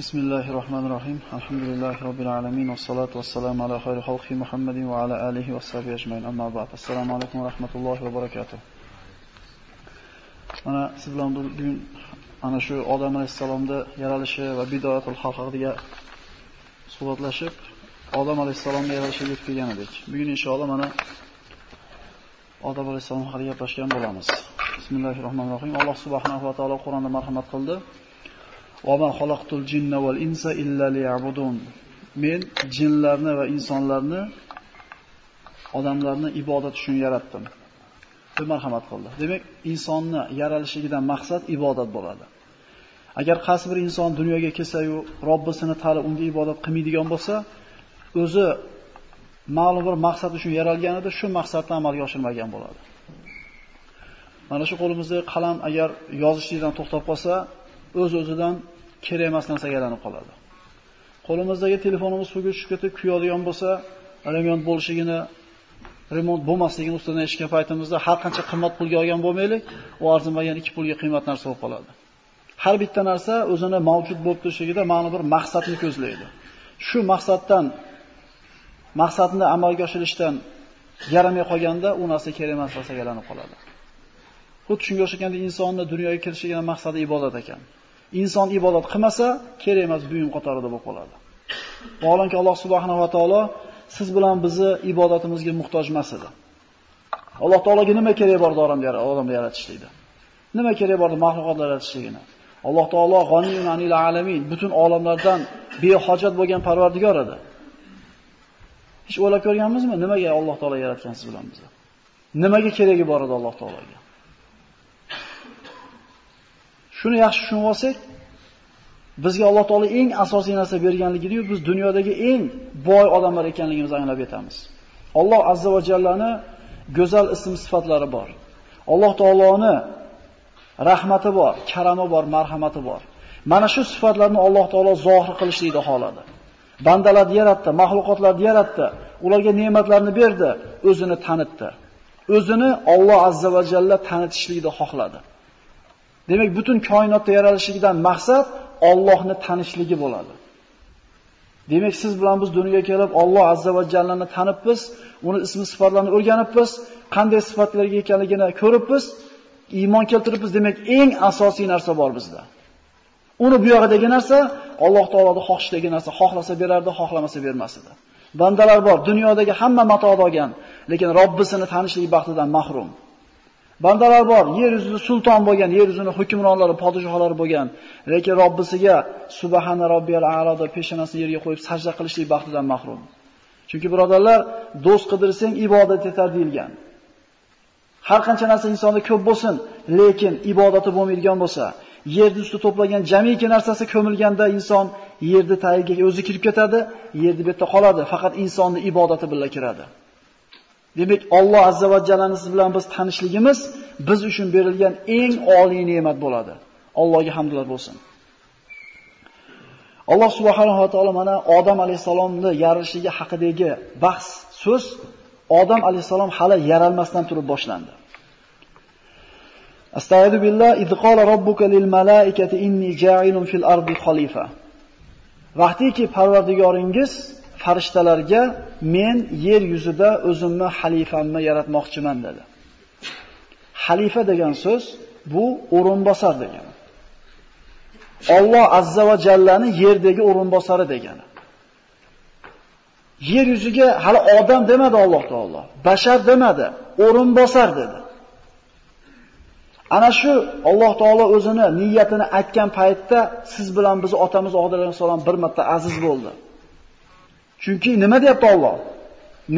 بسم الله الرحمن الرحيم الحمد لله رب العالمين والصلاة والسلام على خير خلق محمد وعلى آله وصحبه أجمعين أما بعد السلام عليكم ورحمة الله وبركاته أنا سبلان دول بيون أنا شو آدم عليه السلام ده يرالش وبداية الحق دي صورت لشب آدم عليه السلام ده يرالش يدف كي يمدك بيون إن شاء الله أنا آدم عليه السلام حقيقة بشكين بلامز بسم الله الرحمن الرحيم الله سبحانه وتعالى قرآن مرحمة قلده وَمَا خَلَقْتُ الْجِنَّ jinna val لِيَعْبُدُونَ illa liya'budun. Men jinlarni va insonlarni odamlarni ibodat uchun yaratdim. deb marhamat qildi. Demak, insonni yaralishidan maqsad ibodat bo'ladi. Agar qaysi bir inson dunyoga kelsa-yu, Robbisini tali unga ibodat qilmaydigan bo'lsa, o'zi ma'lum bir maqsad uchun yaralganida shu maqsadni amalga oshirmagan bo'ladi. Mana shu qo'limizdagi qalam agar yozishlikdan to'xtab qolsa, o'z-o'zidan kerak emas narsaga aylanib qoladi. Qo'limizdagi telefonimiz suvga tushib ketib kuyadigan bo'lsa, remont bo'lishigini, remont bo'lmasligini ustidan eshitgan paytimizda har qancha qimmat pulga olgan bo'lmaylik, u arzimagan 2 pulga qiymat narsa bo'lib qoladi. Har bitta narsa o'zini mavjud bo'lib turishligida ma'lum bir maqsadni ko'zlaydi. Shu maqsaddan maqsadni amalga oshirishdan yaramay qolganda u narsa kerak emas narsaga aylanib qoladi. Xuddi shunga o'xshaganda insonni dunyoga kelishining maqsadi ibodat ekan. Inson ibodat qilmasa, kerak emas buyum qatorida bo'lib qoladi. Vaholanki Alloh subhanahu va taolo siz bilan bizni ibodatimizga muhtoj emas edi. Alloh taologa nima kerak bor odamni yaratishlikda? Nima kerak bor mahluqotlar yaratishligini? Alloh taolo g'oniyun anil alamin, butun olamlardan behojat bo'lgan Parvardigor edi. Hech o'ylab ko'rganmizmi, nimaga Alloh taolo yaratgan siz bilan bizni? Nimaga keragi bor edi Alloh taologa? Shuni yaxshi tushunib olsak, bizga Alloh taolo eng asosiy narsa berganligini biz dunyodagi eng boy odamlar ekanligimizni anglab yetamiz. Alloh azza va jallani go'zal ism sifatlari bor. Alloh taoloni rahmati bor, karami bor, marhamati bor. Mana shu sifatlarni Alloh taolo zohir qilishlikni xohladi. Bandalarni yaratdi, mahluqotlarni yaratdi, ularga ne'matlarni berdi, o'zini tanitdi. O'zini Alloh azza va jalla tanitishlikni xohladi. Demak, butun koinotda yaralishidan maqsad Allohni tanishligi bo'ladi. Demak, siz bilan biz dunyoga kelib Alloh azza va jallani tanibmiz, uni ism sifatlarini o'rganibmiz, qanday sifatlarga ekanligini ko'ribmiz, iymon keltiribmiz. Demak, eng asosiy narsa bor bizda. Uni bu yog'idagi narsa Alloh taoloning xohishdagi narsa, xohlasa berardi, xohlamasa bermas edi. Bandalar bor, dunyodagi hamma matoni olgan, lekin Robbisini tanishlik baxtidan mahrum. Bandalar bor, yer yuzida sulton bo'lgan, yer yuzini hukmronlari, podshohlari bo'lgan, lekin Robbisiga subhana robbiyal a'lo deb peshonasini yerga qo'yib sajda qilishlik baxtidan mahrum. Chunki birodarlar, do'st qidirsang ibodat etar deyilgan. Har qancha narsa insonda ko'p bo'lsin, lekin ibodati bo'lmaydigan bo'lsa, yer ustida to'plagan jamiki narsasi ko'milganda inson yerni tagiga o'zi kirib ketadi, yerni betda qoladi, faqat insonni ibodati bilan kiradi. Demak, Alloh azza va jallani siz bilan biz tanishligimiz biz uchun berilgan eng oliy ne'mat bo'ladi. Allohga hamdlar bo'lsin. Alloh subhanahu va taolo mana Odam alayhisalomni yarishligi haqidagi bahs, so'z Odam alayhisalom hali yaralmasdan turib boshlandi. Astagfiru billah id qala robbuka lil malaikati inni ja'ilun fil ardi khalifa. Vaqtiki Parvardigoringiz farishtalarga men yer yuzida o'zimni xalifamni yaratmoqchiman dedi. Xalifa degan so'z bu o'rinbosar degani. Alloh azza va jallani yerdagi o'rinbosari degani. Yer yuziga hali odam demadi Alloh taolo, bashar demadi, o'rinbosar dedi. Ana shu Alloh taolo o'zini niyatini aytgan paytda siz bilan biz otamiz Odil alayhisalom bir marta aziz bo'ldi. Chunki nima deyapti Alloh?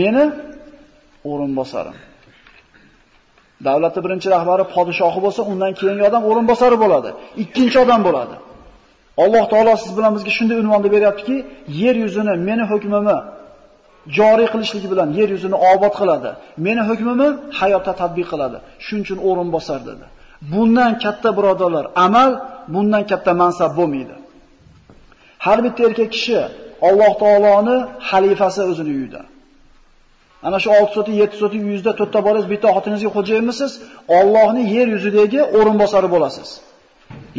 Meni o'rinbosarim. Davlatni birinchi rahbari podshohi bo'lsa, undan keyingi odam o'rinbosari bo'ladi. Ikkinchi odam bo'ladi. Alloh taolo siz bilan bizga shunday unvonni beryaptiki, yer yuzini meni hukmimni joriy qilishligi bilan yer yuzini obod qiladi. Meni hukmimni hayotda tatbiq qiladi. Shuning uchun o'rinbosar dedi. Bundan katta birodarlar, amal bundan katta mansab bo'lmaydi. Har bitta erkak kishi Alloh taoloni xalifasi o'zini uyida. Ana shu 6 soti, 7 soti da to'rtta bolangiz bitta xotiningizga xo'jayinmisiz? Allohning yer yuzidagi o'rinbosari bo'lasiz.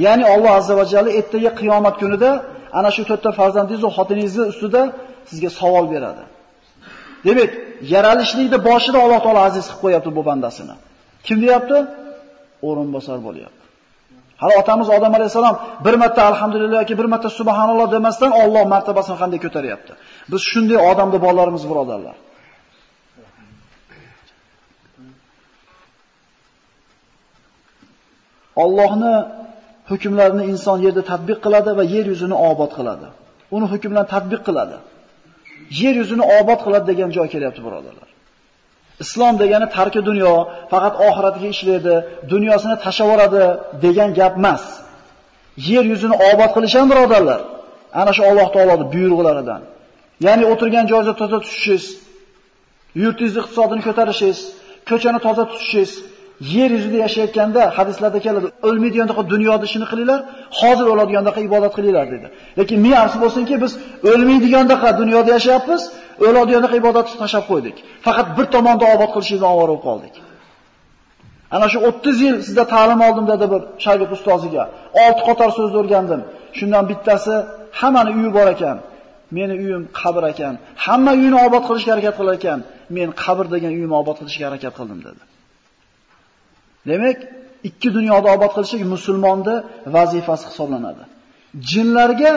Ya'ni Alloh azza va jalla ertaga qiyomat kunida ana shu to'rtta farzandingiz va xotiningizni ustida sizga savol beradi. Demak, yaralishlikni boshida Alloh taolo aziz qilib qo'yapti bu bandasini. Kim deyapti? O'rinbosar bo'lyapti. Hali otamiz Odam alayhisalom bir marta alhamdulillah yoki bir marta subhanalloh demasdan Alloh martabasini qanday ko'taryapti. Biz shunday odamda bolalarimiz birodarlar. Allohni hukmlarini inson yerda tatbiq qiladi va yer yuzini obod qiladi. Uni hukmlarni tatbiq qiladi. Yer yuzini obod qiladi degan joy kelyapti birodarlar. Islom degani tarki dunyo, faqat oxiratga ishlaydi, dunyosini tashavoradi degan gap emas. Yer yuzini obod qilish ham birodarlar. Ana shu Alloh taoloning buyruqlaridan. Ya'ni o'tirgan joyingizni toza tutishingiz, yurtingizni iqtisodini ko'tarishingiz, ko'chani toza tutishingiz, yer yuzida yashayotganda hadislarda keladi, o'lmaydigandaqa dunyoda ishini qilinglar, hozir o'ladigandaqa ibodat qilinglar dedi. Lekin ming afsus bo'lsinki, biz o'lmaydigandaqa dunyoda yashayapmiz, o'ladigandaqa ibodatni tashab qo'ydik. Faqat bir tomonda obod qilishimizni ovora bo'lib qoldik. Ana shu 30 yil sizda ta'lim oldim dedi bir shogird ustoziga. 6 qator so'zni o'rgandim. Shundan bittasi hammani uyi bor ekan. Meni uyim qabr ekan. Hamma uyini obod qilishga harakat qilar ekan. Men qabr degan uyimni obod qilishga harakat qildim dedi. Demak, ikki dunyoda obod qilishlik musulmonning vazifasi hisoblanadi. Jinlarga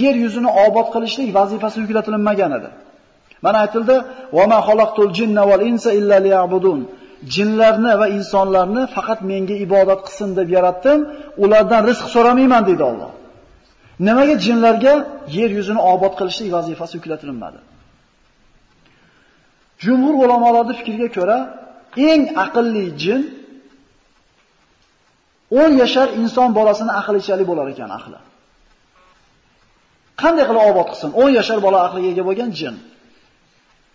yer yuzini obod qilishlik vazifasi yuklatilmagan edi. Mana aytildi: "Va ma xalaqtul jinna val insa illa liya'budun." Jinlarni va insonlarni faqat menga ibodat qilsin deb yaratdim, ulardan rizq so'ramayman dedi Alloh. Nimaga jinlarga yer yuzini obod qilishlik vazifasi yuklatilmadi? Jumhur ulamolarning fikriga ko'ra, eng aqlli jin 10 yashar inson bolasini aqlichalik bo'lar ekan aqli. Qanday qilib obod qilsin? 10 yashar bola aqliga ega bo'lgan jin.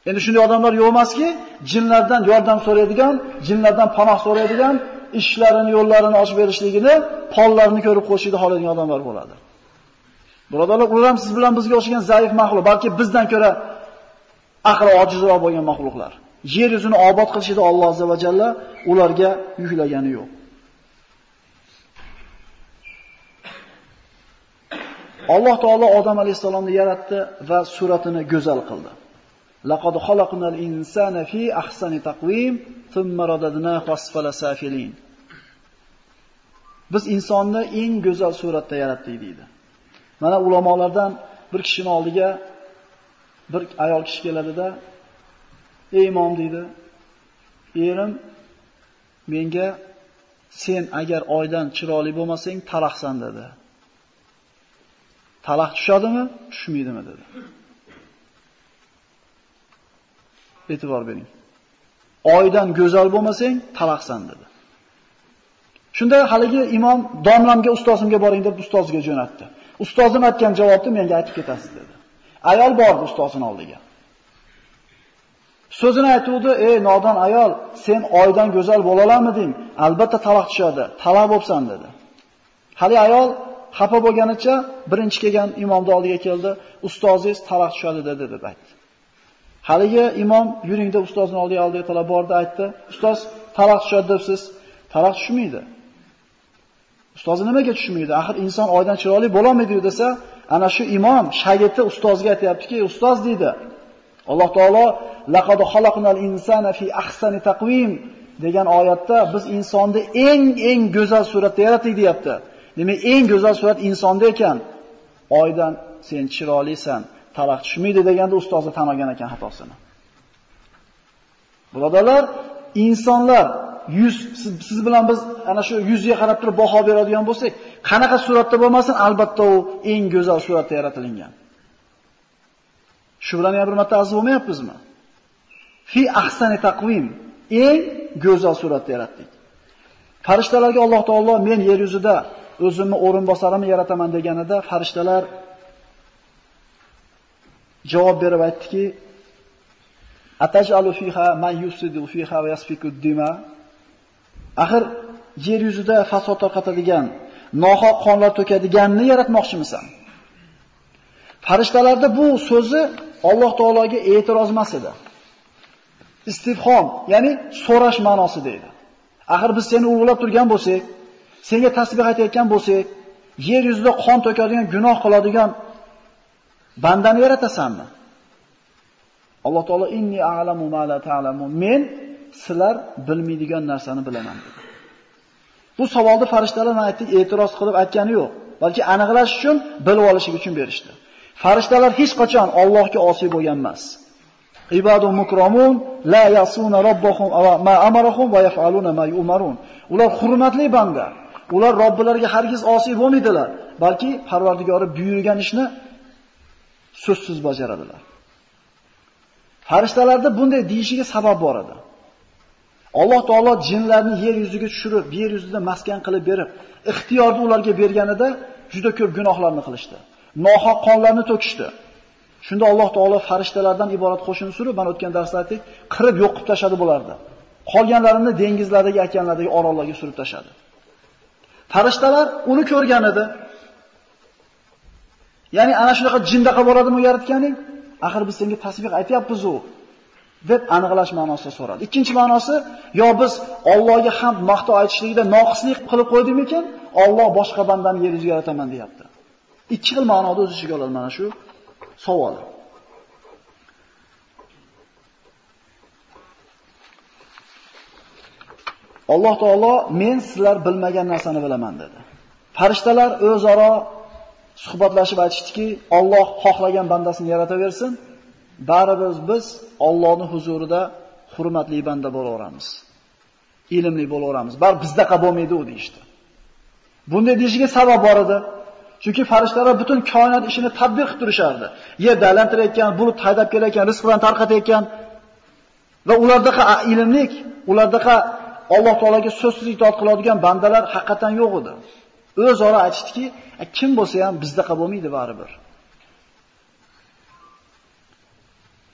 Endi shunday odamlar yo'q emaski, jinlardan yordam so'raydigan, jinlardan panoh so'raydigan, ishlarini, yo'llarini ochib berishligini, pollarini ko'rib qo'shida holadigan odamlar bo'ladi. Birodarlar, ular ham siz bilan bizga o'xshagan zaif mahluq, balki bizdan ko'ra aqli ojizroq bo'lgan mahluqlar. Yer yuzini obod qilishida Alloh azza va jalla ularga yuklagani yo'q. Alloh taolo odam alayhisalomni yaratdi va suratini go'zal qildi. Laqad xalaqnal insana fi ahsani taqvim, thumma radadnahu asfala safilin. Biz insonni eng go'zal suratda yaratdik deydi. Mana ulamolardan bir kishini oldiga bir ayol kishi keladida, "Ey imom" deydi. "Erim menga sen agar oydan chiroyli bo'lmasang, taraxsan" dedi. Talaq tushadimi, tushmaydimi dedi. E'tibor bering. Oydan go'zal bo'lmasang, talaqsan dedi. Shunda haligi imom domlamga ustozimga boring deb ustoziga jo'natdi. Ustozim aytgan javobni menga aytib ketasiz dedi. Ayol bordi ustozini oldiga. So'zini aytuvdi, "Ey nodon ayol, sen oydan go'zal bo'la olamiding? Albatta taloq tushadi. Talaq bo'lsan" dedi. Hali ayol xafa bo'lganicha birinchi kelgan imomni oldiga keldi, ustozingiz taloq tushadi dedi deb aytdi. Haligi imom yuringda ustozning oldiga oldiga talab bordi, aytdi, ustoz taloq tushadi debsiz. Taloq tushmaydi. Ustozi nimaga tushmaydi? Axir inson oydan chiroyli bo'la olmaydi desa, ana shu imom shagirdi ustozga aytayaptiki, ustoz deydi. Alloh taolo laqad xalaqnal insana fi ahsani taqvim degan oyatda biz insonni eng eng go'zal suratda yaratdik deyapti. Demak, eng go'zal surat insonda ekan. Oydan sen chiroylisan, talaq tushmaydi deganda ustozi tan olgan ekan xatosini. Birodalar, insonlar yuz siz, siz bilan biz ana shu yuzga qarab turib baho beradigan bo'lsak, qanaqa suratda bo'lmasin, albatta u eng go'zal suratda yaratilgan. Shu bilan ham bir marta arz bo'lmayapmizmi? Fi ahsani taqvim, eng go'zal suratda yaratdik. Farishtalarga Alloh taolo men yer yuzida o'zimni o'rinbosarimni yarataman deganida farishtalar javob berib aytdiki: Atajalu fiha man yusidu fiha va yasfiku dima. Axir yer yuzida fasod tarqatadigan, nohaq qonlar to'kadiganni yaratmoqchimisan? Farishtalarda bu so'zi Alloh taologa e'tiroz emas edi. Istifhom, ya'ni so'rash ma'nosida edi. Axir biz seni ulug'lab turgan bo'lsak, senga tasbih aytayotgan bo'lsak, yer yuzida qon to'kadigan, gunoh qiladigan Bandani yaratasanmi? Alloh taolo inni a'lamu ma la ta'lamun. Men sizlar bilmaydigan narsani bilaman dedi. Bu savolni farishtalar mana aytdik, e'tiroz qilib aytgani yo'q, balki aniqlash uchun bilib olish uchun berishdi. Farishtalar hech qachon Allohga osiy bo'lgan emas. Ibadu mukramun la yasuna robbahum ma amarahum va yaf'aluna ma yu'marun. Ular hurmatli banda. Ular Robbilariga hargiz osiy bo'lmaydilar, balki Parvardigori buyurgan ishni so'zsiz bajaradilar. Farishtalarda bunday deyishiga sabab bor edi. Alloh taolo jinlarni yer yuziga tushirib, yer yuzida maskan qilib berib, ixtiyorni ularga berganida juda ko'p gunohlarni qilishdi. Nohaq qonlarni to'kishdi. Shunda Alloh taolo farishtalardan iborat qo'shin surib, man o'tgan darsda aytdik, qirib qilib tashadi bularni. Qolganlarini dengizlardagi, okeanlardagi orollarga surib tashadi. Farishtalar uni ko'rgan edi. Ya'ni ana shunaqa jindaqa bo'ladimi yaratganing? Axir biz senga tasbih aytyapmiz-ku. deb aniqlash ma'nosida so'radi. Ikkinchi ma'nosi, yo biz Allohga ham maqtov aytishlikda noqislik qilib qo'ydikmikan? Alloh boshqa bandani yer yuziga yarataman deyapti. Ikki xil ma'noda o'z ichiga oladi mana shu savol. Alloh taolo men sizlar bilmagan narsani bilaman dedi. Farishtalar o'zaro suhbatlashib aytishdiki, Alloh xohlagan bandasini yarataversin, baribir biz Allohning huzurida hurmatli banda bo'laveramiz. Ilmli bo'laveramiz. Bar bizdaqa bo'lmaydi u deyshti. Bunday deyishiga sabab bor edi. Chunki farishtalar butun koinot ishini tadbiq qilib turishardi. Yerda aylantirayotgan, bulut haydab kelayotgan, rizq bilan tarqatayotgan va ulardaqa ilmlik, ulardaqa Alloh taolaga so'zsiz itoat qiladigan bandalar haqiqatan yo'q edi. O'zaro aytishdiki, kim bo'lsa ham bizdaqa bo'lmaydi baribir.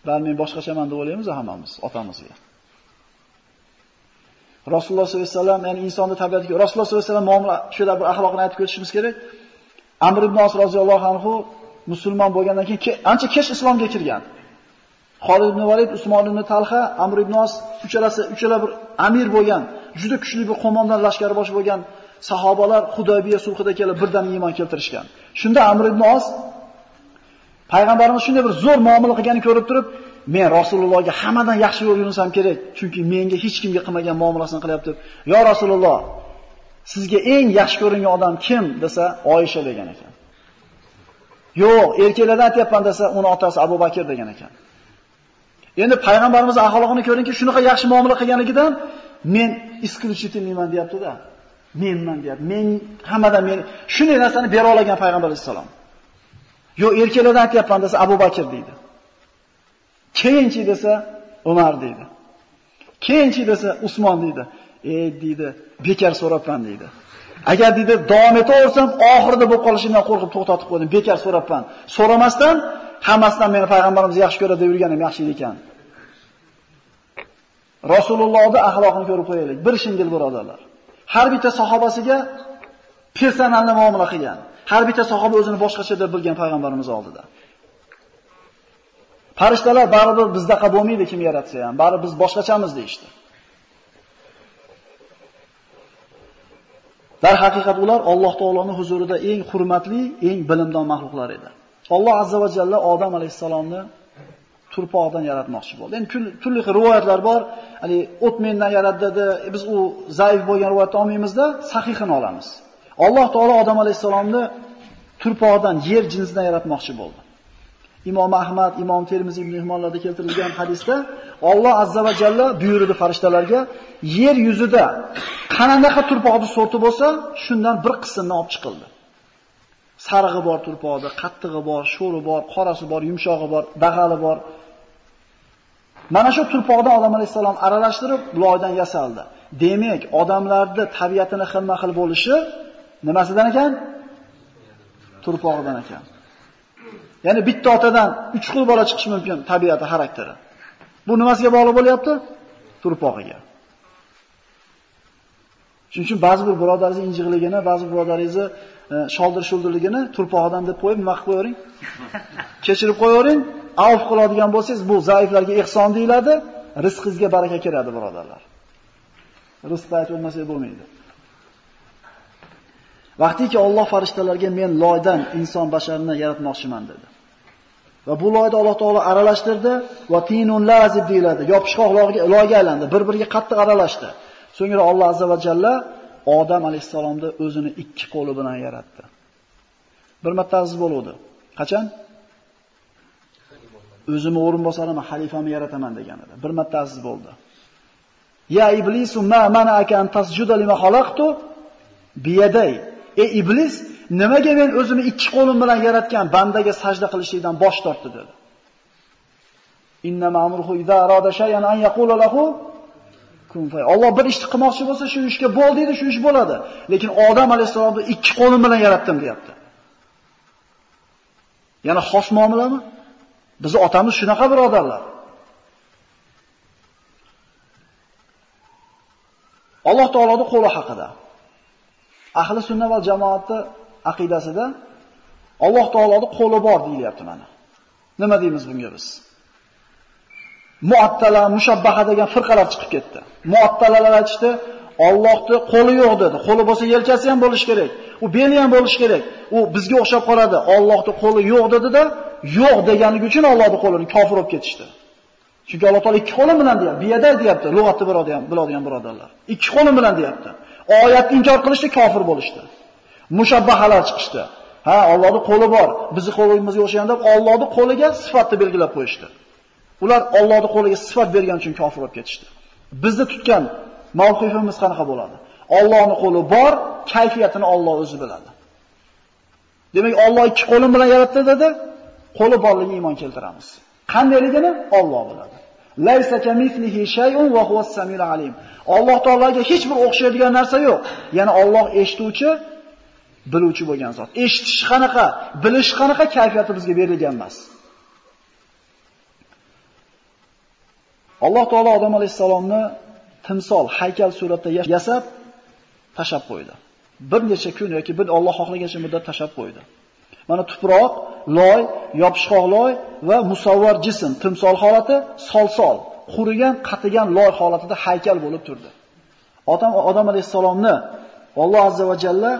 Bal men boshqachaman deb o'ylaymiz hammamiz otamizga. Rasululloh sollallohu alayhi vasallam, ya'ni insonni tabiatiga Rasululloh sollallohu alayhi vasallam muomala shular bir axloqni aytib o'tishimiz kerak. Amr ibn Os roziyallohu anhu musulmon bo'lgandan keyin ancha kech islomga kirgan. Xolid ibn Valid, Usmon ibn Talha, Amr ibn Os uchalasi uchala bir amir bo'lgan, juda kuchli bir qo'mondon lashkari bosh bo'lgan sahobalar Hudoybiya sulhida kelib birdan iymon keltirishgan. Shunda Amr ibn Os payg'ambarimiz shunday bir zo'r muomala qilganini ko'rib turib, men Rasulullohga hammadan yaxshi yo'l yurinsam kerak, chunki menga hech kimga qilmagan muomalasini qilyapti. Yo Rasululloh, sizga eng yaxshi ko'ringan odam kim desa, Oyisha degan ekan. Yo'q, erkaklardan aytyapman desa, uni otasi Abu Bakr degan ekan. Endi payg'ambarimiz axloqini ko'ringki, shunaqa yaxshi muomala qilganligidan men исключительныйman deyapti-da. Menman deyapti. Men hammadan men shunday narsani bera olgan payg'ambar sollallohu alayhi Yo'q, erkaklardan aytyapman desa Abu Bakr deydi. Keyinchi desa Umar deydi. Keyinchi desa Usmon deydi. Ey deydi, bekar so'rabman deydi. Agar deydi davom etaversam, oxirida bo'lib qolishimdan qo'rqib to'xtatib qo'ydim. Bekar so'rabman. So'ramasdan hammasidan meni payg'ambarimiz yaxshi ko'radi deb yurganim yaxshi ekan. Rasulullohning axloqini ko'rib qo'yaylik. Bir shingil birodarlar. Har bitta sahobasiga personalni muomala qilgan. Har bitta sahoba o'zini boshqacha deb bilgan payg'ambarimiz oldida. Farishtalar baribir bizdaqa bo'lmaydi kim yaratsa ham, baribir biz boshqachamiz deyshti. Dar haqiqat ular Alloh taoloning huzurida eng hurmatli, eng bilimdon maxluqlar edi. Alloh azza va jalla Odam alayhisalomni turpoqdan yaratmoqchi bo'ldi. Endi turli xil rivoyatlar bor. Hali o't mendan yaratdi dedi. E, biz u zaif bo'lgan rivoyatni olmaymizda, sahihini olamiz. Alloh taolo Odam alayhisalomni turpoqdan, yer jinsidan yaratmoqchi bo'ldi. Imom Ahmad, Imom Termiziy ibn Himmonlarda keltirilgan hadisda Alloh azza va jalla buyurdi farishtalarga, yer yuzida qanaqa turpoqni sorti bo'lsa, shundan bir qismini olib chiqildi. Sarig'i bor turpoqni, qattig'i bor, sho'ri bor, qorasi bor, yumshog'i bor, dag'ali bor. Mana shu turpoqdan odam alayhisalom aralashtirib loydan yasaldi. Demak, odamlarda tabiatini xilma-xil bo'lishi nimasidan ekan? Turpog'idan ekan. Ya'ni bitta otadan 3 xil bola chiqishi mumkin tabiati, xarakteri. Bu nimasiga bog'liq bo'lyapti? Turpog'iga. Shuning uchun ba'zi bir birodaringiz injiqligini, ba'zi bir birodaringizni e, sholdir-shuldirligini turpog'idan deb qo'yib nima qilib qo'yavering? Kechirib qo'yavering. Avf qiladigan bo'lsangiz, bu zaiflarga ihson deyiladi, rizqingizga baraka kiradi, birodarlar. Rizqni aytib o'tmasak bo'lmaydi. Vaqtiki Alloh farishtalarga men loydan inson basharini yaratmoqchiman dedi. Va bu loyda Alloh taolo aralashtirdi va tinun lazib deyiladi. Yopishqoq loyga aylandi, bir-biriga qattiq aralashdi. So'ngra Alloh azza va jalla Odam alayhisalomni o'zini ikki qo'li bilan yaratdi. Bir marta aziz bo'ldi. Qachon? O'zimni o'rinbosarimni, xalifamni yarataman deganida. Bir marta aziz bo'ldi. Ya iblisu ma mana'aka an tasjuda lima xalaqtu biyaday. Ey iblis, nimaga men o'zimni ikki qo'lim bilan yaratgan bandaga sajda qilishlikdan bosh tortdi dedi. Inna ma'muruhu idza arada shay'an an yaqula lahu kun. Alloh bir ishni qilmoqchi bo'lsa, shu ishga bo'l deydi, shu ish bo'ladi. Lekin odam alayhisolamni ikki qo'lim bilan yaratdim, deyapti. Yana xos muomalami? Bizning otamiz shunaqa birodarlar. Alloh taoloning qo'li haqida. Ahli sunna va jamoati aqidasida Alloh taoloning qo'li bor deyilyapti mana. Nima deymiz bunga biz? Muattala, mushabbaha degan firqalar chiqib ketdi. Muattalalar aytishdi, Allohning qo'li yo'q dedi. Qo'li bo'lsa yelkasi ham bo'lish kerak. U beli ham bo'lish kerak. U bizga o'xshab qoladi. Allohning qo'li yo'q dedi-da, yo'q deganligi uchun Allohning qo'lini kofir olib ketishdi. Chunki Alloh taolo ikki qo'li bilan deyapti. Biyada deyapti, lug'atni biladigan, biladigan birodarlar. Ikki qo'li bilan deyapti. Oyatni inkor qilishdi, kofir bo'lishdi. Mushabbahalar chiqishdi. Ha, Allohning qo'li bor. Bizning qo'limizga o'xshagan deb Allohning qo'liga sifatni belgilab qo'yishdi. Ular Allohning qo'liga sifat bergan uchun kofir bo'lib ketishdi. Bizni tutgan mavqifimiz qanaqa bo'ladi? Allohning qo'li bor, kayfiyatini Alloh o'zi biladi. Demak, Alloh ikki qo'lim bilan yaratdi dedi, qo'li borligiga iymon keltiramiz. Qandayligini Alloh biladi. Laysa kamislihi shay'un va huwas samiul alim. Alloh taolaga hech bir o'xshaydigan narsa yo'q. Ya'ni Alloh eshituvchi, biluvchi bo'lgan zot. Eshitish qanaqa, bilish qanaqa kayfiyati bizga berilgan emas. Alloh taolo Odam alayhisalomni timsol, haykal suratda yasab tashab qo'ydi. Bir necha kun yoki bir Alloh xohlagancha muddat tashab qo'ydi. Mana tuproq, loy, yopishqoq loy va musavvar jism, timsol holati, solsol, qurigan, qatigan loy holatida haykal bo'lib turdi. Odam Odam alayhisalomni Alloh azza va jalla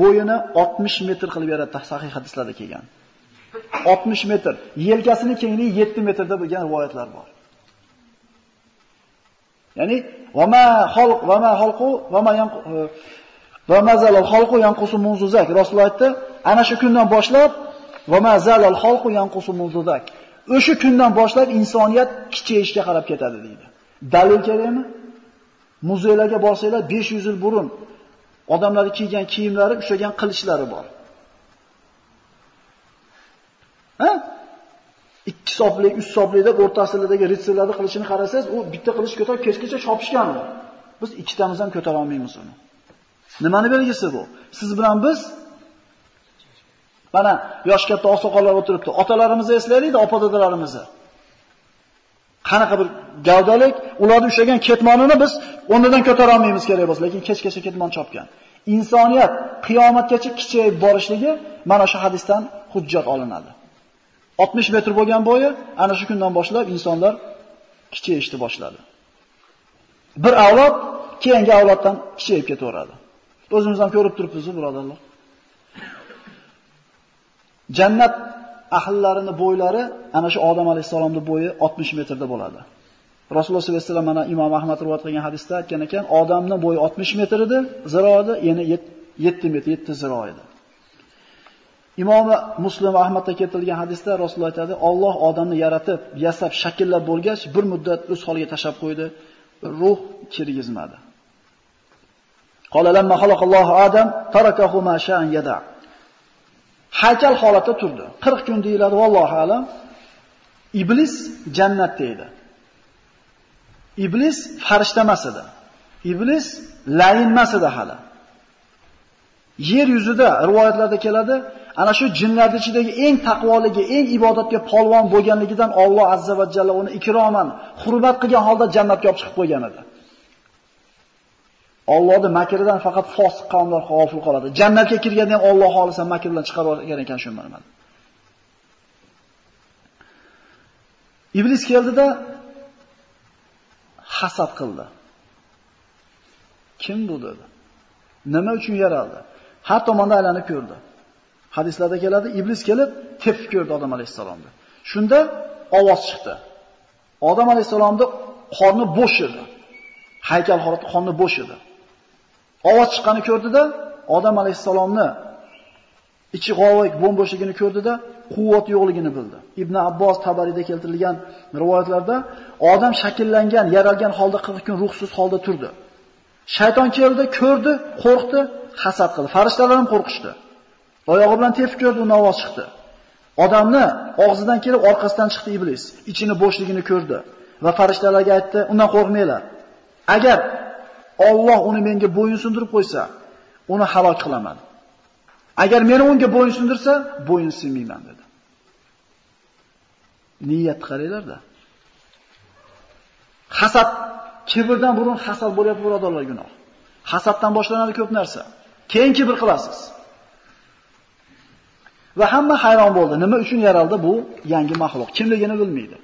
bo'yini 60 metr qilib yaratdi, sahih hadislarda kelgan. 60 metr, yelkasini kengligi 7 metrda bo'lgan rivoyatlar bor. Ya'ni va ma xalq va ma xalqu va ma va xalqu yanqusu munzuzak. Rasululloh aytdi, ana shu kundan boshlab vama zalal xalqu yanqusu munzuzak. O'sha kundan boshlab insoniyat kichayishga qarab ketadi deydi. Dalil kerakmi? Muzeylarga borsanglar 500 yil burun odamlar kiygan kiyimlari, ushlagan qilichlari bor. Ha? Ikki soplik, uch soplikda o'rtasidagi ritsarlarni qilishini qarasangiz, u bitta qilich ko'tarib kechgacha chopishgan u. Biz ikkitamiz ham ko'tara olmaymiz uni. Nimani belgisi bu? Siz bilan biz mana yosh katta oqsoqollar o'tiribdi. Otalarimizni eslaylik-da, opa-dadalarimizni. Qanaqa bir gavdalik, ularni ushlagan ketmonini biz o'rnidan ko'tara olmaymiz kerak bo'lsa, lekin kechgacha ketmon chopgan. Insoniyat qiyomatgacha kichayib borishligi mana shu hadisdan hujjat olinadi. 60 metr bo'lgan bo'yi ana shu kundan boshlab insonlar kichayishni boshladi. Bir avlod keyingi avloddan kichayib ketaveradi. O'zimiz ham ko'rib turibmiz, birodarlar. Jannat ahllarini bo'ylari ana shu Odam alayhisolamning bo'yi 60 metrda bo'ladi. Rasululloh sollallohu alayhi vasallam mana Imom Ahmad rivoyat qilgan hadisda aytgan ekan, odamning bo'yi 60 metr edi, ziro edi, yana 7 metr, 7 ziro edi. Imom Muslim Ahmadda keltirilgan hadisda Rasululloh aytadi, Alloh odamni yaratib, yasab, shakllab bo'lgach, bir muddat o'z holiga tashab qo'ydi, ruh kirgizmadi. Qala lamma xalaqallohu Adam tarakahu ma sha'an yada. Haykal holatda turdi. 40 kun deyiladi, vallohu alam. Iblis jannatda edi. Iblis farishta emas edi. Iblis layin emas edi hali. Yer yuzida rivoyatlarda keladi, ana shu jinlarning ichidagi eng taqvoligi, eng ibodatga polvon bo'lganligidan Alloh azza va jalla uni ikroman, hurmat qilgan holda jannatga olib chiqib qo'ygan edi. Allohning makridan faqat fosiq qavmlar g'ofil qoladi. Jannatga kirganda ham Alloh xolisa makr bilan chiqarib olgan ekan shu mana. Iblis keldida hasad qildi. Kim bu dedi? Nima uchun yaraldi? Har tomonda aylanib ko'rdi. Hadislarda keladi, iblis kelib tepib ko'rdi odam alayhissalomni. Shunda ovoz chiqdi. Odam alayhisolamning qorni bo'sh edi. Haykal holatda qorni bo'sh edi. Ovoz chiqqani ko'rdida, Odam alayhisalomni ichi g'ovak bo'mbo'shligini ko'rdida, quvvat yo'qligini bildi. Ibn Abbos Tabariyda keltirilgan rivoyatlarda odam shakllangan, yaralgan holda 40 kun ruhsiz holda turdi. Shayton keldi, ko'rdi, qo'rqdi, hasad qildi. Farishtalar ham qo'rqishdi. Oyog'i bilan tepib ko'rdi, undan ovoz chiqdi. Odamni og'zidan kelib orqasidan chiqdi iblis. Ichini bo'shligini ko'rdi va farishtalarga aytdi, undan qo'rqmanglar. Agar Alloh uni menga bo'yin sundirib qo'ysa, uni halok qilaman. Agar meni unga bo'yin sundirsa, bo'yin sinmayman dedi. Niyat qaranglarda. Hasad kibrdan burun hasad bo'lyapti birodarlar gunoh. Hasaddan boshlanadi ko'p narsa. Keyin kibr qilasiz. Va hamma hayron bo'ldi. Nima uchun yaraldi bu yangi mahluq? Kimligini bilmaydi.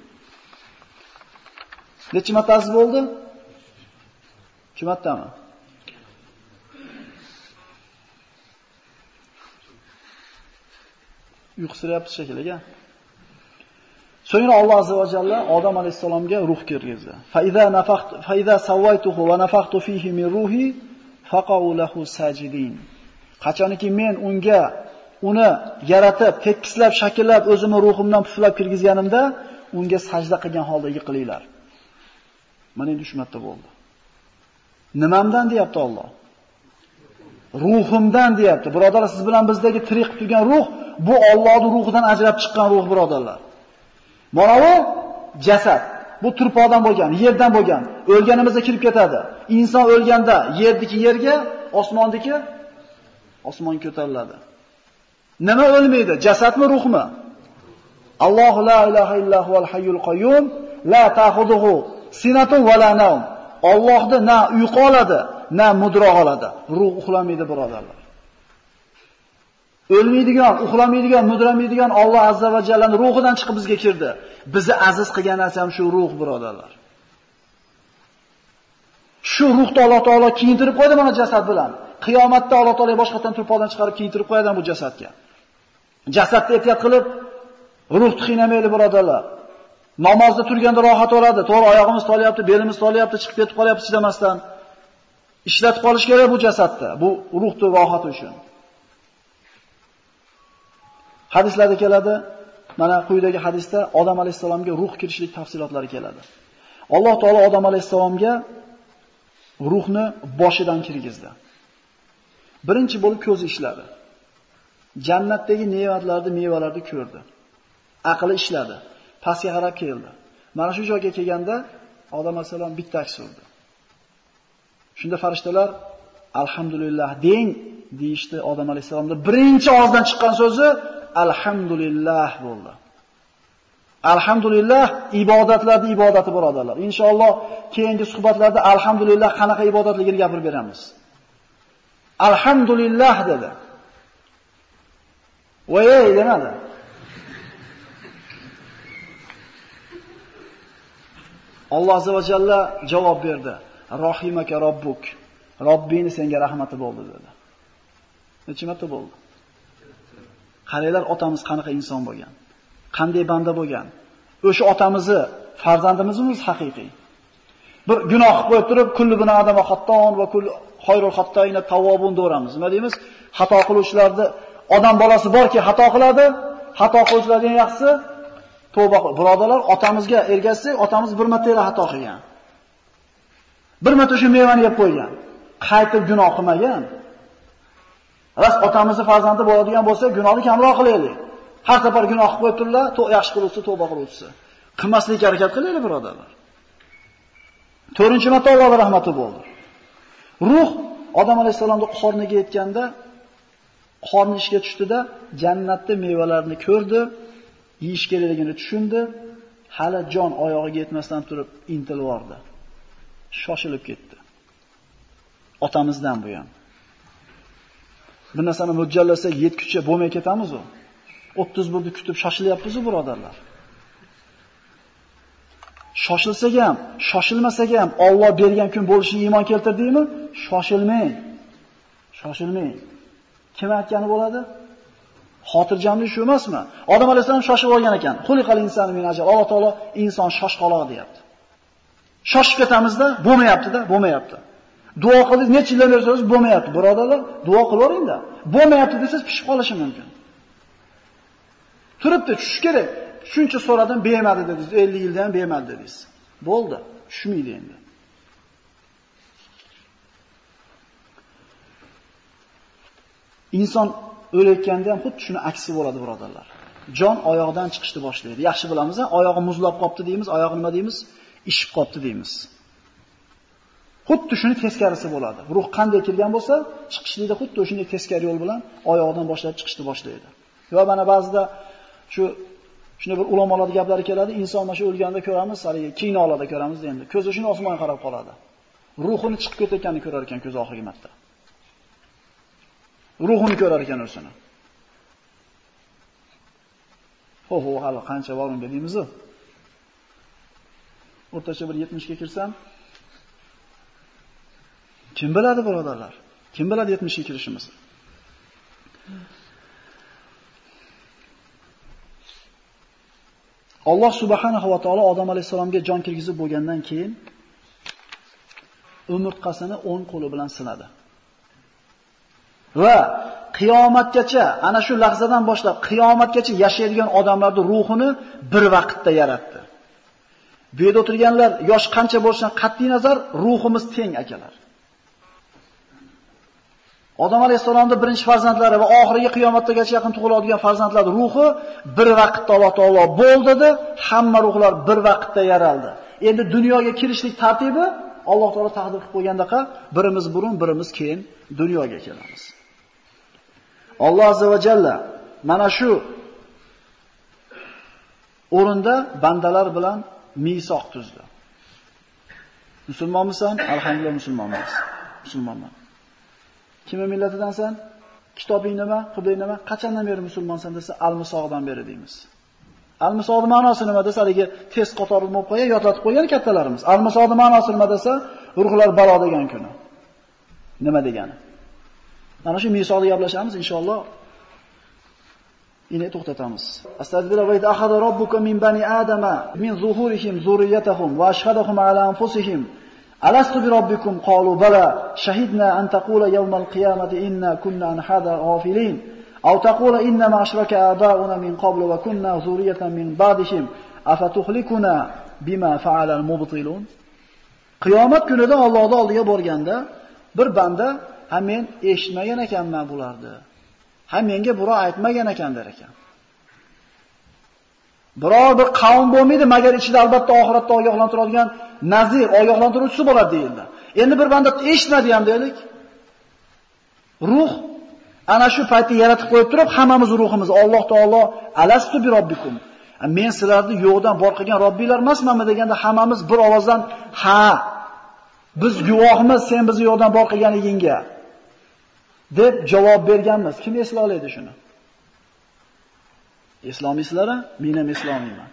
Necha martasi bo'ldi? 2 martami? Uyqusiryapti shekilli So'ngra Alloh azza va jalla Odam alayhisalomga ruh kirgizdi. Fa iza nafaqtu fa iza sawaytuhu va nafaqtu fihi min ruhi faqau lahu sajidin. Qachoniki men unga uni yaratib, tekislab, shakllab, o'zimni ruhimdan puflab kirgizganimda, unga sajda qilgan holda yiqilinglar. Mana endi shu bo'ldi. Nimamdan deyapti Alloh? Ruhimdan deyapti. Birodarlar, siz bilan bizdagi tirik turgan ruh bu Allohning ruhidan ajrab chiqqan ruh, birodarlar. Mana bu jasad. Bu turpoqdan bo'lgan, yerdan bo'lgan. O'lganimizda kirib ketadi. Inson o'lganda yerdiki yerga, osmondiki osmonga ko'tariladi. Nima o'lmaydi? Jasadmi, ruhmi? Alloh la ilaha illa hayyul qayyum la ta'khudhuhu sinatun va la nawm. Allohni na uyqu oladi, na mudroq oladi. Ruh uxlamaydi, birodarlar. O'lmaydigan, uxlamaydigan, mudramaydigan Alloh azza va jallaning ruhidan chiqib bizga kirdi. Bizni aziz qilgan narsa ham shu ruh, birodarlar. Shu ruhni Alloh taolo kiyintirib qo'ydi mana jasad bilan. Qiyomatda Alloh taolay boshqatdan turpoqdan chiqarib kiyintirib qo'yadi bu jasadga. Jasadni ehtiyot qilib, ruh qiynamaydi, birodarlar. Namozda turganda rohat oladi. To'g'ri oyog'imiz tolyapti, belimiz tolyapti, chiqib ketib qolyapti chidamasdan. Ishlatib qolish kerak bu jasadda. Bu ruhni rohati uchun. Hadislarda keladi, mana quyidagi hadisda Odam alayhisalomga ruh kirishlik tafsilotlari keladi. Alloh taolo Odam alayhisalomga ruhni boshidan kirgizdi. Birinchi bo'lib ko'zi ishladi. Jannatdagi ne'matlarni, mevalarni ko'rdi. Aqli ishladi. Pastga qarab keldi. Mana shu joyga kelganda Odam masalan bitta surdi. Shunda farishtalar alhamdulillah deng deyishdi Odam alayhisalomda birinchi og'izdan chiqqan so'zi alhamdulillah bo'ldi. Alhamdulillah ibodatlarning ibodati birodarlar. Inshaalloh keyingi suhbatlarda alhamdulillah qanaqa ibodatligini gapirib beramiz. Alhamdulillah dedi. Voyey demadi. Alloh azza va jalla javob berdi. Rohimaka robbuk. Robbini senga rahmati bo'ldi dedi. Necha marta bo'ldi? Qaranglar otamiz qanaqa inson bo'lgan. Qanday banda bo'lgan. O'sha otamizni farzandimizmiz haqiqiy? Bir gunoh qilib qo'yib turib, kulli bina adama xatton va kullu xoyrul xattoyina tavvobun do'ramiz. Nima deymiz? Xato qiluvchilarni odam bolasi borki, xato qiladi. Xato qiluvchilardan yaxshisi tavba qil. Birodalar, otamizga ergashsak, otamiz bir marta xato qilgan. Bir marta shu mevani yeb qo'ygan. Qaytib gunoh qilmagan. Ras otamizni farzandi bo'ladigan bo'lsa, gunohni kamroq qilaylik. Har safar gunoh qilib qo'yib turlar, to yaxshi qiluvchi, tavba qiluvchi. Qilmaslikka harakat qilaylik, birodarlar. To'rtinchi marta Alloh rahmati bo'ldi. Ruh odam alayhisolamning qorniga yetganda qorni ishga tushdida jannatda mevalarni ko'rdi, yeyish kerakligini tushundi, hali jon oyog'iga yetmasdan turib intilib bordi. Shoshilib ketdi. Otamizdan bu ham. Bir narsani mujallasa yetguncha bo'lmay ketamiz u. 30 burni kutib shoshilyapmiz-ku birodarlar. Shoshilsak ham, shoshilmasak ham Alloh bergan kun bo'lishiga iymon keltirdingmi? Shoshilmang. Shoshilmang. Kim aytgani bo'ladi? Xotirjamlik shu emasmi? Odam alayhisalom shoshib olgan ekan. Xuliqal insonu min ajal. Alloh taolo inson shoshqaloq deyapti. Shoshib ketamizda, bo'lmayapti-da, bo'lmayapti. Duo qildingiz, necha yillar bersangiz bo'lmayapti. Birodarlar, duo qilaveringda. Bo'lmayapti desangiz pishib qolishi mumkin. Turibdi, tushish kerak. Shuncha so'radim, bermadi dedingiz. 50 yildan bermadi dedingiz. Bo'ldi, tushmaydi endi. Inson o'layotganda ham xuddi shuni aksi bo'ladi, birodarlar. Jon oyoqdan chiqishni boshlaydi. Yaxshi bilamiz, oyog'i muzlab qopti deymiz, oyog'i nima deymiz? Ishib qopti deymiz. Xuddi shuni teskarisi bo'ladi. Ruh qanday kelgan bo'lsa, chiqishlikda xuddi o'shunday teskari yo'l bilan oyoqdan boshlab chiqishni boshlaydi. Va mana ba'zida shu Shunda bir ulamolarning gaplari keladi, inson mana shu o'lganda ko'ramiz, haligi kinolarda ko'ramiz endi. Ko'zi shuni osmonga qarab qoladi. Ruhini chiqib ketayotganini ko'rar ekan ko'z oxirgi marta. ruhini ko'rar ekan o'zini. Ho ho, hali qancha bor unga deymiz O'rtacha bir 70 ga kirsam, kim biladi birodarlar? Kim biladi 70 ga kirishimizni? Alloh subhanahu va taolo odam alayhisalomga jon kirgizib bo'lgandan keyin umurtqasini o'ng qo'li bilan sinadi. va qiyomatgacha ana shu lahzadan boshlab qiyomatgacha yashaydigan odamlarning ruhini bir vaqtda yaratdi. Bu yerda o'tirganlar yosh qancha bo'lsa qat'iy nazar ruhimiz teng akalar. Odam alayhisolamning birinchi farzandlari va oxirgi qiyomatgacha yaqin tug'iladigan farzandlar ruhi bir vaqtda Alloh taolo bo'ldi dedi, hamma ruhlar bir vaqtda yaraldi. Endi dunyoga kirishlik tartibi Alloh taolo taqdir qilib qo'ygandaqa birimiz burun, birimiz keyin dunyoga kelamiz. Alloh azza va jalla mana shu o'rinda bandalar bilan misoq tuzdi. Musulmonmisan? Alhamdulillah musulmonman. Musulmonman. Kimning millatidansan? Kitobing nima? Qibling nima? Qachondan beri musulmonsan desa, al-misoqdan beri deymiz. Al-misoqning ma'nosi nima desa, haligi tez qatorli bo'lib qo'ya, yotlatib qo'ygan kattalarimiz. Al-misoqning ma'nosi nima desa, ruhlar balo degan kuni. Nima degani? Mana shu misolda gaplashamiz inshaalloh. Ini to'xtatamiz. Astagfirullah va akhadha robbuka min bani adama min zuhurihim zurriyatahum va ashhadahum ala anfusihim alastu bi robbikum qalu bala shahidna an taqula yawmal qiyamati inna kunna an hada ghafilin aw taqula inna ma ashraka aba'una min qablu wa kunna zuriyatan min ba'dihim afatuhlikuna bima fa'ala al-mubtilun Qiyomat kunida Allohning oldiga borganda bir banda ha men eshitmagan ekanman bularni. Ha menga birov aytmagan ekan der ekan. Biror bir qavm bo'lmaydi, magar ichida albatta oxiratda ogohlantiradigan nazir, ogohlantiruvchisi bo'ladi deyildi. Endi bir banda eshitmadi ham deylik. Ruh ana shu paytda yaratib qo'yib turib, hammamiz ruhimiz Alloh taolo alastu bi robbikum. Men sizlarni yo'qdan bor qilgan Robbiylar emasmanmi deganda hammamiz bir ovozdan ha biz guvohmiz sen bizni yo'qdan bor qilganligingga. deb javob berganmiz. Kim eslay oladi shuni? Islomiysizlar, men ham islomiyman.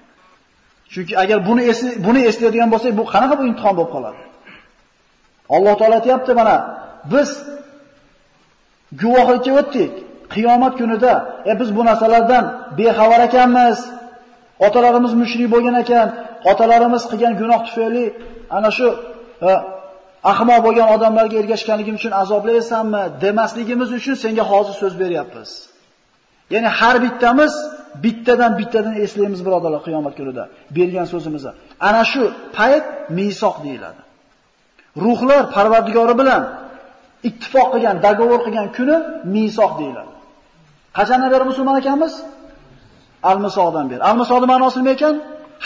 Chunki agar buni esli, buni eslaydigan bo'lsak, bu qanaqa bu imtihon bo'lib qoladi? Alloh taolo aytayapti mana, biz guvohlikka o'tdik. Qiyomat kunida, e biz bu narsalardan bexabar ekanmiz. Otalarimiz mushrik bo'lgan ekan, otalarimiz qilgan gunoh tufayli ana shu e, ahmoq bo'lgan odamlarga ergashganligim uchun azoblaysanmi demasligimiz uchun senga hozir so'z beryapmiz. Ya'ni har bittamiz bittadan bittadan eslaymiz birodarlar qiyomat kunida bergan so'zimizni. Ana shu payt misoq deyiladi. Ruhlar Parvardigori bilan ittifoq qilgan, dogovor qilgan kuni misoq deyiladi. Qachondan beri musulmon ekanmiz? Al-Misoqdan beri. Al-Misoqning ma'nosi nima ekan?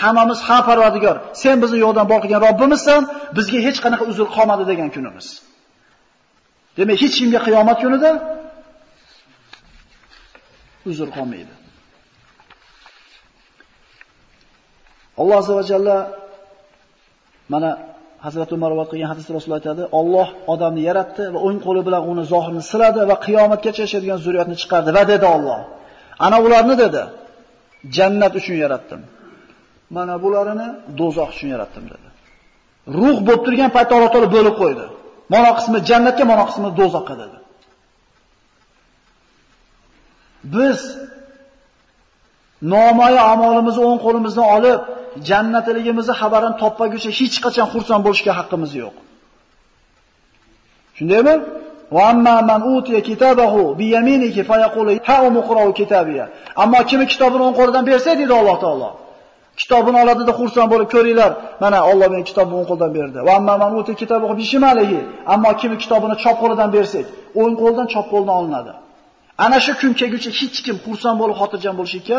hammamiz ha Parvardigor, sen bizni yo'qdan bor qilgan Robbimizsan, bizga hech qanaqa uzr qolmadi degan kunimiz. Demak, hech kimga qiyomat kunida uzr qolmaydi. Alloh azza va jalla mana Hazrat Umar rivoyat qilgan hadis Rasululloh aytadi, Alloh odamni yaratdi va o'ng qo'li bilan uni zohirni siladi va qiyomatgacha yashaydigan zurriyatni chiqardi va dedi Alloh. Ana ularni dedi, jannat uchun yaratdim. Mana bularini dozoq uchun yaratdim dedi. Ruh bo'lib turgan paytda Alloh taolo bo'lib qo'ydi. Mana qismi jannatga, mana qismi dozoqqa dedi. Biz nomoya amolimizni o'ng qo'limizdan olib, jannatligimizni xabarini topmaguncha hech qachon xursand bo'lishga haqqimiz yo'q. Shundaymi? Man utiya kitabahu bi yaminihi fa yaqulu ha kitabiya. Ammo kimi kitobini o'ng qo'lidan bersa dedi Alloh taolo. Kitobini oladida xursand bo'lib ko'ringlar. Mana Alloh menga kitobni o'ng qo'ldan berdi. Man utiya kitabahu. Ammo kimi kitobini chop qo'lidan bersak, o'ng qo'ldan chop qo'ldan olinadi. Ana shu kun kelguncha hech kim xursand bo'lib xotirjam bo'lishga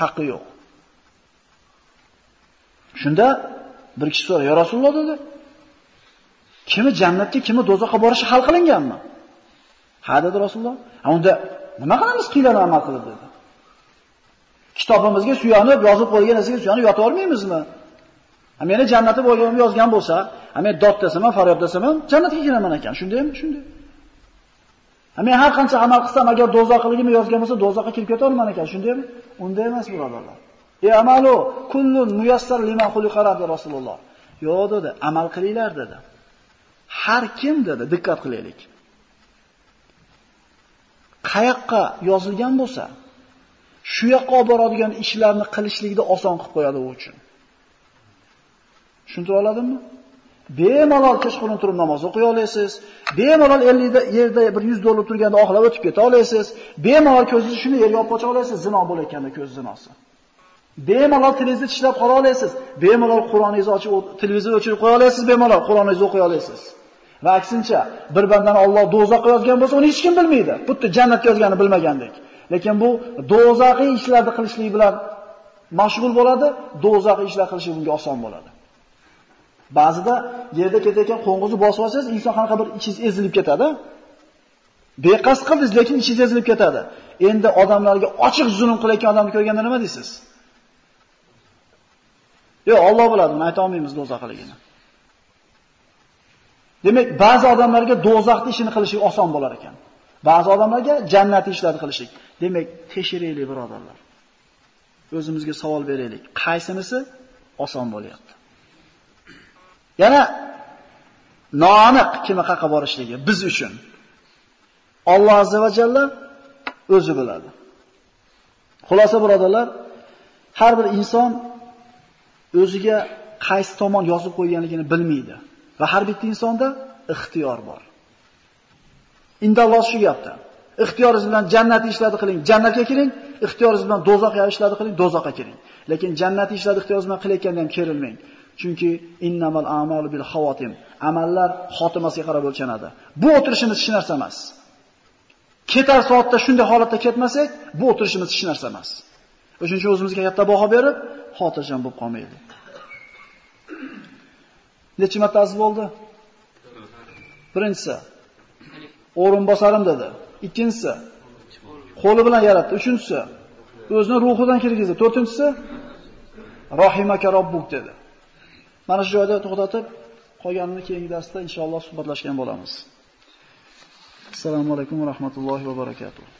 haqqi yo'q. Shunda bir kishi so'radi, "Ya Rasululloh" dedi. Kimi jannatga, kimi dozoqqa borishi hal qilinganmi? Ha dedi Rasululloh. "A Unda nima qilamiz qiylanib amal qilib dedi. Kitobimizga suyanib, yozib qo'ygan narsaga suyanib yota olmaymizmi? A meni jannatga bo'lganim yozgan bo'lsa, a men dod desam, faryod desam, jannatga kiraman ekan. Shundaymi? Shunday. Men har qancha amal qilsam, agar dozoqligimni yozgan bo'lsa, dozoqqa kirib keta olman ekan. Shundaymi? Unday emas, birodarlar. E amalu kullun muyassar liman xuliqa Rasululloh. Yo'q dedi, amal qilinglar dedi. Har kim dedi, diqqat qilaylik. Qayoqqa yozilgan bo'lsa, shu yoqqa olib boradigan ishlarni qilishlikda oson qilib qo'yadi u uchun. Tushuntira oladimmi? Bemalol kechqurun turib namoz o'qiy olasiz. Bemalol 50 yerda bir 100 dollar turganda oxlab o'tib keta olasiz. Bemalol ko'zingizni shuni yerga olib qocha olasiz, zino bo'layotganda ko'z zinosi. Bemalol televizor tishlab qora olasiz. Bemalol Qur'oningizni ochib televizor o'chirib qo'ya olasiz, bemalol Qur'oningizni o'qiy olasiz. Va aksincha, bir bandani Alloh do'zaxga yozgan bo'lsa, uni hech kim bilmaydi. Xuddi jannatga yozganini bilmagandek. Lekin bu do'zaxiy ishlarni qilishlik bilan mashg'ul bo'ladi, do'zaxiy ishlar qilishi bunga oson bo'ladi. Ba'zida yerda ketayotgan qo'ng'izni bosib olsangiz, inson qanaqa bir ichingiz ezilib ketadi. Beqasd qildingiz, lekin ichingiz ezilib ketadi. Endi odamlarga ochiq zulm qilayotgan odamni ko'rganda nima deysiz? Yo'q, Alloh biladi, buni ayta olmaymiz do'zaxligini. Demak, ba'zi odamlarga do'zaxning ishini qilishi oson bo'lar ekan. Ba'zi odamlarga jannatni ishlarini qilishlik. Demak, tekshiraylik birodarlar. O'zimizga savol beraylik. Qaysinisi oson bo'lyapti? Yana noaniq kimi qaqa borishligi biz uchun Alloh azza va jalla o'zi biladi. Xulosa birodarlar, har bir inson o'ziga qaysi tomon yozib qo'yganligini bilmaydi va har bitta insonda ixtiyor bor. Indalloh shu gapda. Ixtiyoringiz bilan jannatni ishlarni qiling, jannatga kiring, ixtiyoringiz bilan dozoq ishlarni qiling, dozoqqa kiring. Lekin jannatni ishlarni ixtiyoringiz bilan qilayotganda ham kerilmang. Chunki innamal a'malu bil xavotim. Amallar xotimasiga qarab o'lchanadi. Bu o'tirishimiz hech narsa emas. Ketar soatda shunday holatda ketmasak, bu o'tirishimiz hech narsa emas. O'shuning uchun o'zimizga katta baho berib, xotirjam bo'lib qolmaylik. Necha marta bo'ldi? Birinchisi o'rin bosarim dedi. Ikkinchisi qo'li bilan yaratdi. Uchinchisi o'zini ruhidan kirgizdi. To'rtinchisi rohimaka robbuk dedi. Mana shu joyda to'xtatib, qolganini keyingi darsda inshaalloh suhbatlashgan bo'lamiz. Assalomu alaykum va rahmatullohi va barakatuh.